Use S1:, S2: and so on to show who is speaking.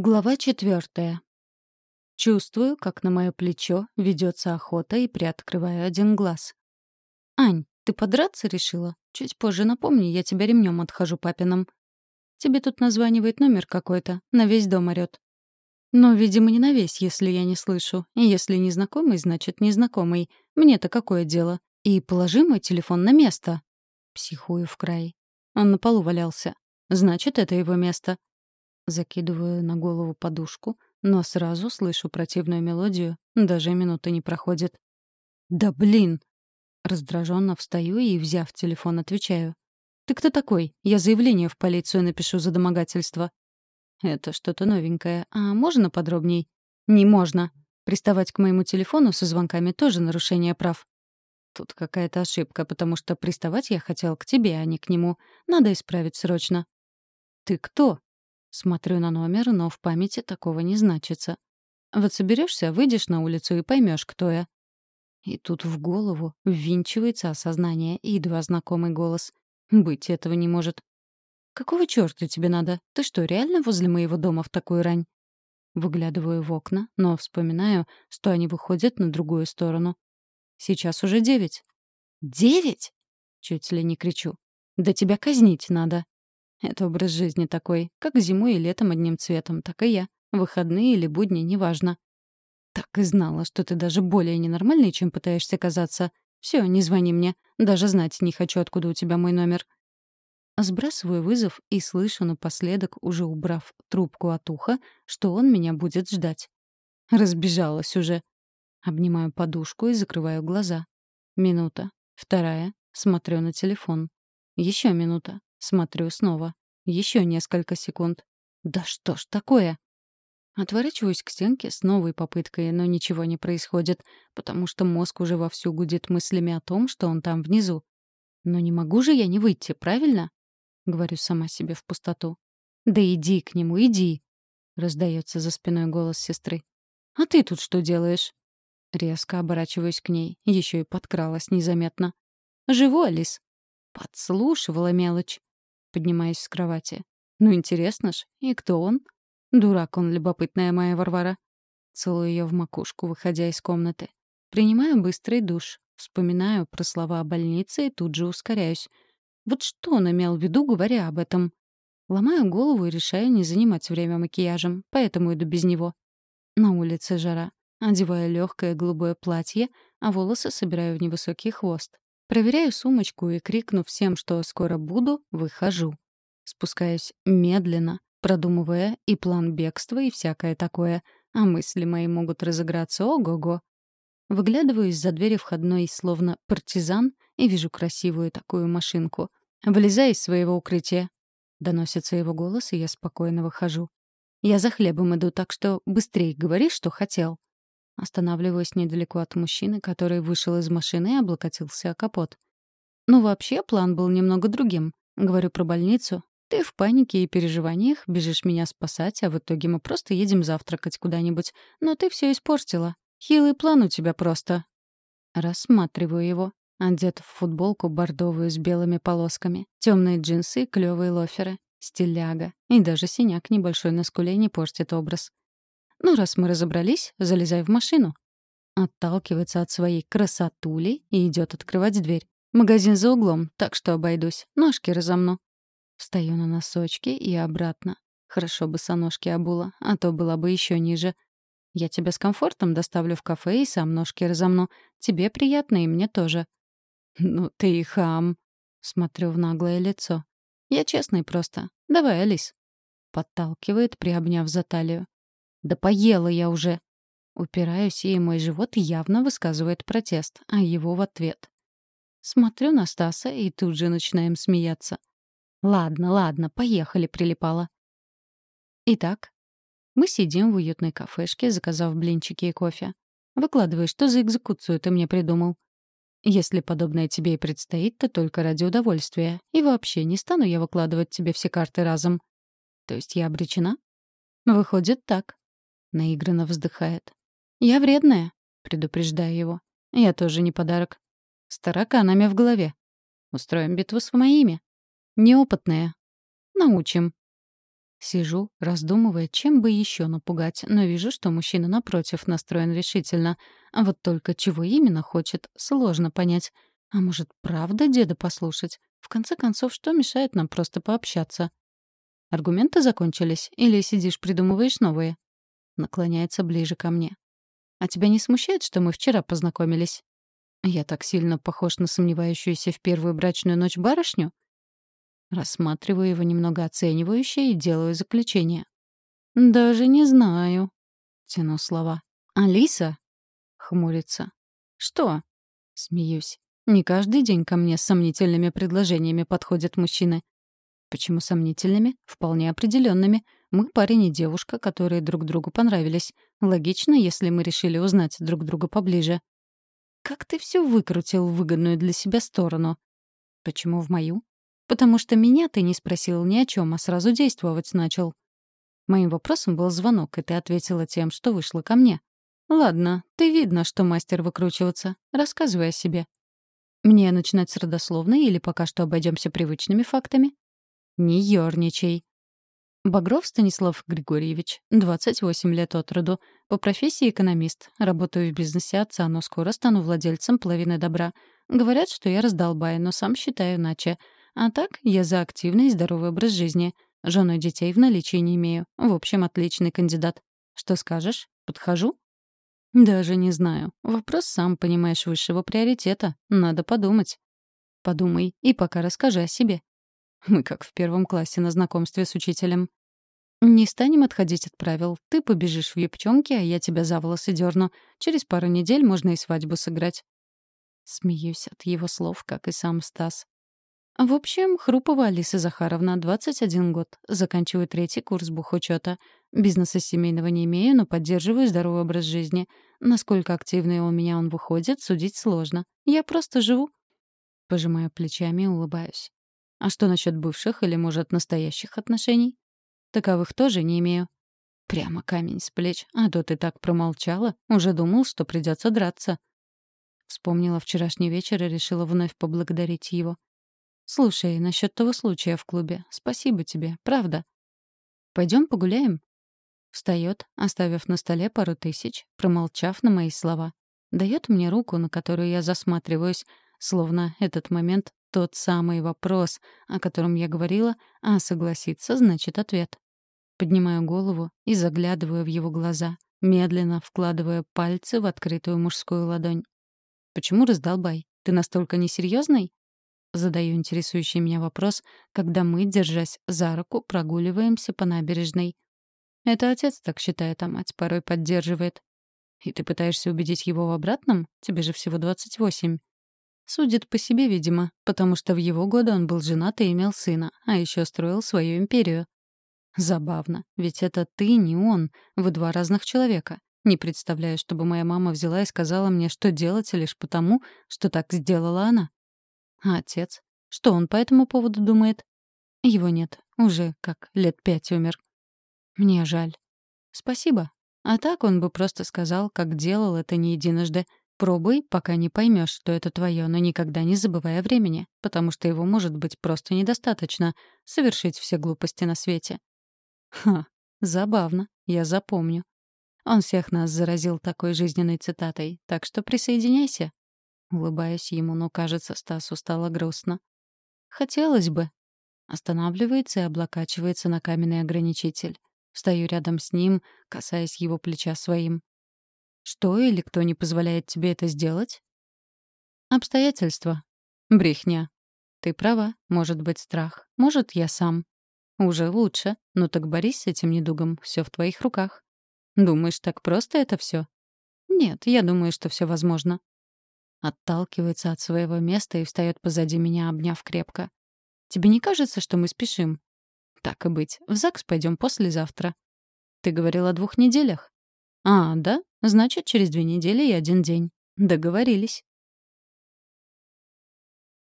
S1: Глава четвертая. Чувствую, как на мое плечо ведется охота и приоткрываю один глаз. «Ань, ты подраться решила? Чуть позже напомни, я тебя ремнем отхожу папином. Тебе тут названивает номер какой-то, на весь дом орёт. Но, видимо, не на весь, если я не слышу. И если незнакомый, значит незнакомый. Мне-то какое дело? И положи мой телефон на место. Психую в край. Он на полу валялся. Значит, это его место. Закидываю на голову подушку, но сразу слышу противную мелодию, даже минуты не проходит. «Да блин!» Раздраженно встаю и, взяв телефон, отвечаю. «Ты кто такой? Я заявление в полицию напишу за домогательство». «Это что-то новенькое. А можно подробней?» «Не можно. Приставать к моему телефону со звонками тоже нарушение прав». «Тут какая-то ошибка, потому что приставать я хотел к тебе, а не к нему. Надо исправить срочно». «Ты кто?» Смотрю на номер, но в памяти такого не значится. Вот соберешься, выйдешь на улицу и поймешь, кто я. И тут в голову ввинчивается осознание и едва знакомый голос. Быть этого не может. «Какого чёрта тебе надо? Ты что, реально возле моего дома в такую рань?» Выглядываю в окна, но вспоминаю, что они выходят на другую сторону. Сейчас уже девять. «Девять?» — чуть ли не кричу. «Да тебя казнить надо!» Это образ жизни такой, как зимой и летом одним цветом, так и я. Выходные или будни, неважно. Так и знала, что ты даже более ненормальный, чем пытаешься казаться. Все, не звони мне. Даже знать не хочу, откуда у тебя мой номер. Сбрасываю вызов и слышу напоследок, уже убрав трубку от уха, что он меня будет ждать. Разбежалась уже. Обнимаю подушку и закрываю глаза. Минута. Вторая. Смотрю на телефон. Еще минута. Смотрю снова. Еще несколько секунд. Да что ж такое? Отворачиваюсь к стенке с новой попыткой, но ничего не происходит, потому что мозг уже вовсю гудит мыслями о том, что он там внизу. Но не могу же я не выйти, правильно? Говорю сама себе в пустоту. Да иди к нему, иди, раздается за спиной голос сестры. А ты тут что делаешь? Резко оборачиваюсь к ней, еще и подкралась незаметно. Живу, Алис. Подслушивала мелочь поднимаясь с кровати. «Ну, интересно ж, и кто он?» «Дурак он, любопытная моя Варвара». Целую ее в макушку, выходя из комнаты. Принимаю быстрый душ. Вспоминаю про слова о больнице и тут же ускоряюсь. Вот что он имел в виду, говоря об этом? Ломаю голову и решаю не занимать время макияжем, поэтому иду без него. На улице жара. Одеваю легкое голубое платье, а волосы собираю в невысокий хвост. Проверяю сумочку и, крикнув всем, что скоро буду, выхожу. Спускаюсь медленно, продумывая и план бегства, и всякое такое, а мысли мои могут разыграться ого-го. Выглядываю из-за двери входной, словно партизан, и вижу красивую такую машинку. «Вылезай из своего укрытия!» Доносится его голос, и я спокойно выхожу. «Я за хлебом иду, так что быстрее говори, что хотел». Останавливаюсь недалеко от мужчины, который вышел из машины и облокотился о капот. Ну, вообще, план был немного другим. Говорю про больницу. Ты в панике и переживаниях бежишь меня спасать, а в итоге мы просто едем завтракать куда-нибудь. Но ты все испортила. Хилый план у тебя просто. Рассматриваю его. Одет в футболку бордовую с белыми полосками, темные джинсы и клевые лоферы, стиляга. И даже синяк небольшой на скуле не портит образ. Ну, раз мы разобрались, залезай в машину. Отталкивается от своей красотули и идет открывать дверь. Магазин за углом, так что обойдусь. Ножки разомну. Встаю на носочки и обратно. Хорошо бы соножки обула, а то была бы еще ниже. Я тебя с комфортом доставлю в кафе и сам ножки разомну. Тебе приятно, и мне тоже. Ну ты и хам. Смотрю в наглое лицо. Я честный просто. Давай, Алис. Подталкивает, приобняв за талию. Да поела я уже. Упираюсь, и мой живот явно высказывает протест, а его в ответ. Смотрю на Стаса и тут же начинаем смеяться. Ладно, ладно, поехали, прилипала. Итак, мы сидим в уютной кафешке, заказав блинчики и кофе. Выкладывай, что за экзекуцию ты мне придумал. Если подобное тебе и предстоит, то только ради удовольствия. И вообще, не стану я выкладывать тебе все карты разом. То есть я обречена? Выходит так. Наигранно вздыхает. «Я вредная», — предупреждаю его. «Я тоже не подарок. С тараканами в голове. Устроим битву с моими. Неопытная. Научим». Сижу, раздумывая, чем бы еще напугать, но вижу, что мужчина напротив настроен решительно. А вот только чего именно хочет, сложно понять. А может, правда деда послушать? В конце концов, что мешает нам просто пообщаться? Аргументы закончились? Или сидишь, придумываешь новые? Наклоняется ближе ко мне. А тебя не смущает, что мы вчера познакомились? Я так сильно похож на сомневающуюся в первую брачную ночь барышню? Рассматриваю его немного оценивающе и делаю заключение. «Даже не знаю», — тяну слова. «Алиса?» — хмурится. «Что?» — смеюсь. «Не каждый день ко мне с сомнительными предложениями подходят мужчины. Почему сомнительными? Вполне определенными. Мы парень и девушка, которые друг другу понравились. Логично, если мы решили узнать друг друга поближе. Как ты все выкрутил в выгодную для себя сторону? Почему в мою? Потому что меня ты не спросил ни о чем, а сразу действовать начал. Моим вопросом был звонок, и ты ответила тем, что вышла ко мне. Ладно, ты видно, что мастер выкручиваться. Рассказывай о себе. Мне начинать с родословной или пока что обойдемся привычными фактами? Не ерничай. Багров Станислав Григорьевич, 28 лет от роду. По профессии экономист. Работаю в бизнесе отца, но скоро стану владельцем половины добра. Говорят, что я раздолбаю, но сам считаю иначе. А так, я за активный и здоровый образ жизни. Жену детей в наличии не имею. В общем, отличный кандидат. Что скажешь? Подхожу? Даже не знаю. Вопрос, сам понимаешь, высшего приоритета. Надо подумать. Подумай и пока расскажи о себе. Мы как в первом классе на знакомстве с учителем. Не станем отходить от правил. Ты побежишь в юбчонке, а я тебя за волосы дерну. Через пару недель можно и свадьбу сыграть. Смеюсь от его слов, как и сам Стас. В общем, Хрупова Алиса Захаровна, 21 год. Заканчиваю третий курс бухучета. Бизнеса семейного не имею, но поддерживаю здоровый образ жизни. Насколько активный у меня он выходит, судить сложно. Я просто живу. Пожимаю плечами и улыбаюсь. А что насчет бывших или, может, настоящих отношений? Таковых тоже не имею. Прямо камень с плеч. А то ты так промолчала. Уже думал, что придется драться. Вспомнила вчерашний вечер и решила вновь поблагодарить его. «Слушай, насчет того случая в клубе. Спасибо тебе, правда. Пойдем погуляем?» Встает, оставив на столе пару тысяч, промолчав на мои слова. Дает мне руку, на которую я засматриваюсь, словно этот момент — тот самый вопрос, о котором я говорила, а согласиться значит ответ. Поднимаю голову и заглядываю в его глаза, медленно вкладывая пальцы в открытую мужскую ладонь. «Почему раздолбай? Ты настолько несерьезный?» Задаю интересующий меня вопрос, когда мы, держась за руку, прогуливаемся по набережной. Это отец так считает, а мать порой поддерживает. И ты пытаешься убедить его в обратном? Тебе же всего 28. Судит по себе, видимо, потому что в его годы он был женат и имел сына, а еще строил свою империю. Забавно, ведь это ты, не он. Вы два разных человека. Не представляю, чтобы моя мама взяла и сказала мне, что делать лишь потому, что так сделала она. А отец? Что он по этому поводу думает? Его нет. Уже как лет пять умер. Мне жаль. Спасибо. А так он бы просто сказал, как делал это не единожды. Пробуй, пока не поймешь, что это твое, но никогда не забывай о времени, потому что его может быть просто недостаточно совершить все глупости на свете. Ха, забавно, я запомню. Он всех нас заразил такой жизненной цитатой, так что присоединяйся. Улыбаюсь ему, но, кажется, Стасу стало грустно. «Хотелось бы». Останавливается и облокачивается на каменный ограничитель. Стою рядом с ним, касаясь его плеча своим. «Что или кто не позволяет тебе это сделать?» «Обстоятельства. Брехня. Ты права. Может быть, страх. Может, я сам. Уже лучше. Ну так борись с этим недугом. Все в твоих руках. Думаешь, так просто это все? Нет, я думаю, что все возможно. Отталкивается от своего места и встает позади меня, обняв крепко. «Тебе не кажется, что мы спешим?» «Так и быть. В ЗАГС пойдем послезавтра». «Ты говорил о двух неделях?» «А, да? Значит, через две недели и один день. Договорились».